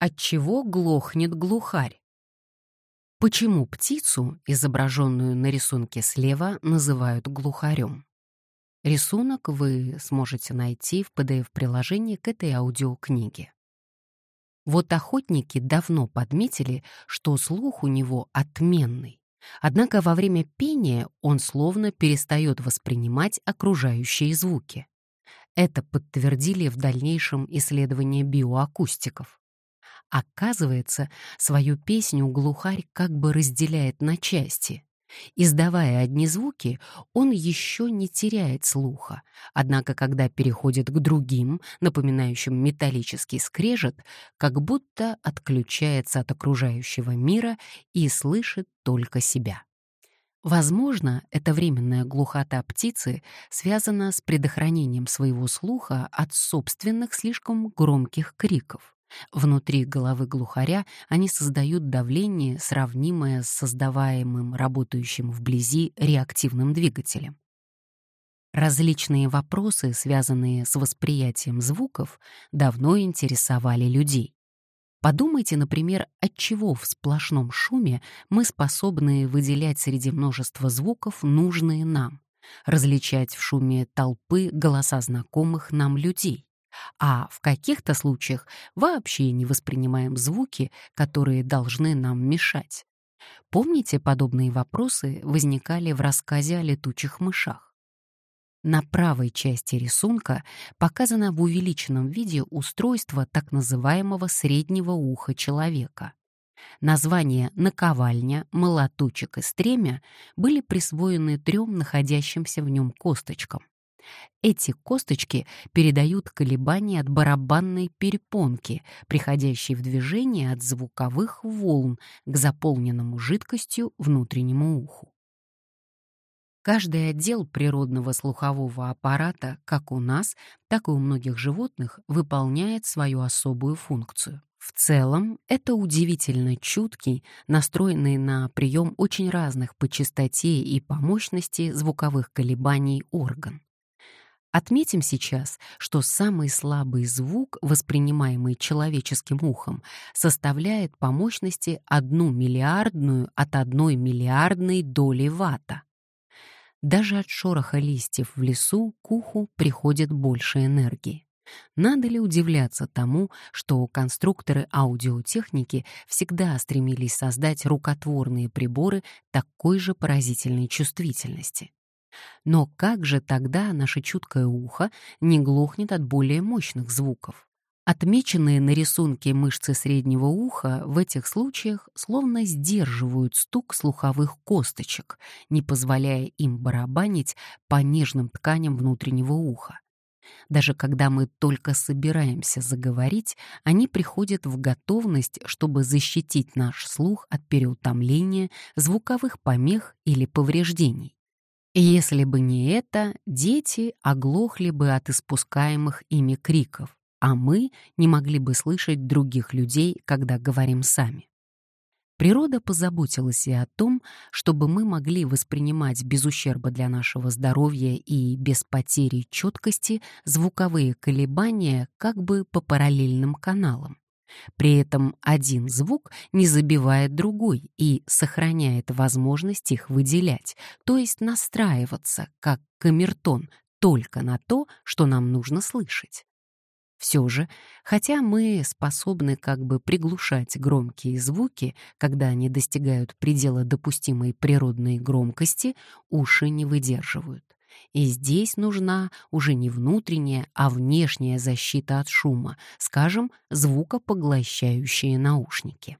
От чего глохнет глухарь? Почему птицу, изображенную на рисунке слева, называют глухарем? Рисунок вы сможете найти в PDF-приложении к этой аудиокниге. Вот охотники давно подметили, что слух у него отменный. Однако во время пения он словно перестает воспринимать окружающие звуки. Это подтвердили в дальнейшем исследования биоакустиков. Оказывается, свою песню глухарь как бы разделяет на части. Издавая одни звуки, он еще не теряет слуха, однако когда переходит к другим, напоминающим металлический скрежет, как будто отключается от окружающего мира и слышит только себя. Возможно, эта временная глухота птицы связана с предохранением своего слуха от собственных слишком громких криков. Внутри головы глухаря они создают давление, сравнимое с создаваемым работающим вблизи реактивным двигателем. Различные вопросы, связанные с восприятием звуков, давно интересовали людей. Подумайте, например, от чего в сплошном шуме мы способны выделять среди множества звуков нужные нам, различать в шуме толпы голоса знакомых нам людей а в каких-то случаях вообще не воспринимаем звуки, которые должны нам мешать. Помните, подобные вопросы возникали в рассказе о летучих мышах? На правой части рисунка показано в увеличенном виде устройство так называемого среднего уха человека. Названия «наковальня», «молоточек» и «стремя» были присвоены трем находящимся в нем косточкам. Эти косточки передают колебания от барабанной перепонки, приходящей в движение от звуковых волн к заполненному жидкостью внутреннему уху. Каждый отдел природного слухового аппарата, как у нас, так и у многих животных, выполняет свою особую функцию. В целом, это удивительно чуткий, настроенный на прием очень разных по частоте и по мощности звуковых колебаний орган. Отметим сейчас, что самый слабый звук, воспринимаемый человеческим ухом, составляет по мощности одну миллиардную от одной миллиардной доли ватта. Даже от шороха листьев в лесу к уху приходит больше энергии. Надо ли удивляться тому, что конструкторы аудиотехники всегда стремились создать рукотворные приборы такой же поразительной чувствительности? Но как же тогда наше чуткое ухо не глохнет от более мощных звуков? Отмеченные на рисунке мышцы среднего уха в этих случаях словно сдерживают стук слуховых косточек, не позволяя им барабанить по нежным тканям внутреннего уха. Даже когда мы только собираемся заговорить, они приходят в готовность, чтобы защитить наш слух от переутомления, звуковых помех или повреждений. Если бы не это, дети оглохли бы от испускаемых ими криков, а мы не могли бы слышать других людей, когда говорим сами. Природа позаботилась и о том, чтобы мы могли воспринимать без ущерба для нашего здоровья и без потери четкости звуковые колебания как бы по параллельным каналам. При этом один звук не забивает другой и сохраняет возможность их выделять, то есть настраиваться, как камертон, только на то, что нам нужно слышать. Все же, хотя мы способны как бы приглушать громкие звуки, когда они достигают предела допустимой природной громкости, уши не выдерживают. И здесь нужна уже не внутренняя, а внешняя защита от шума, скажем, звукопоглощающие наушники.